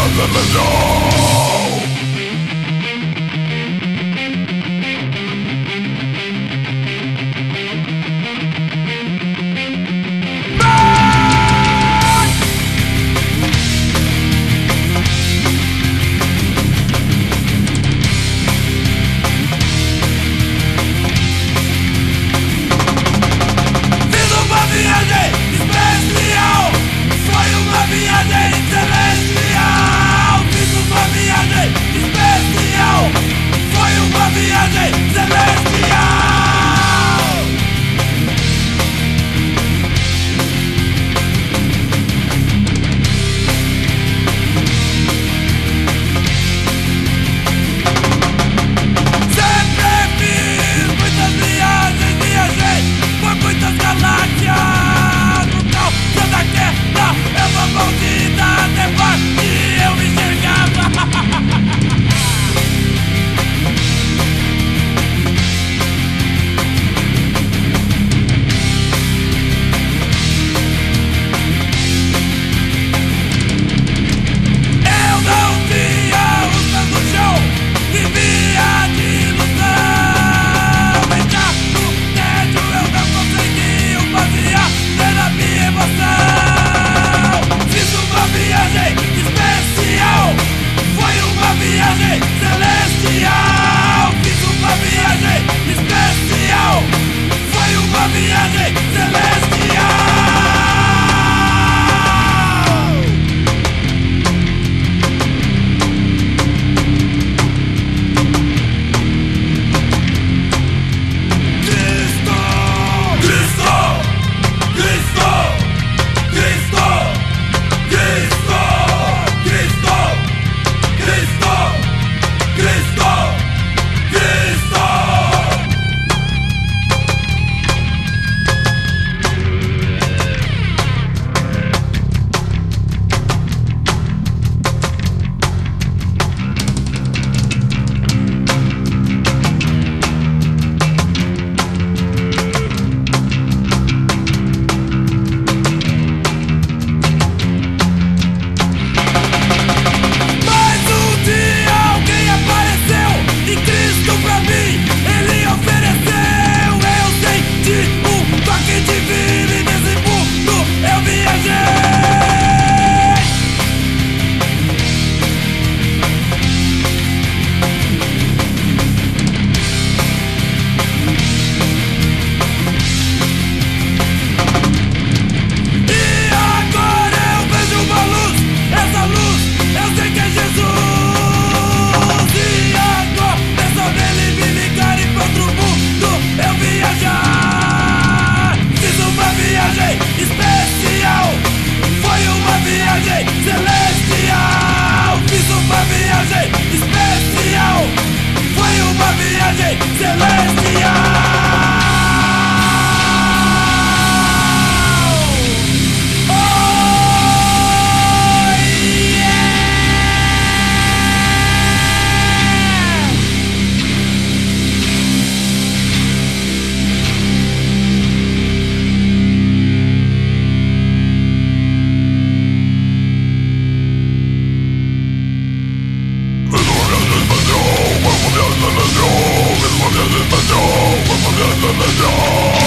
nothing to do Say Oh, no, no, no, no.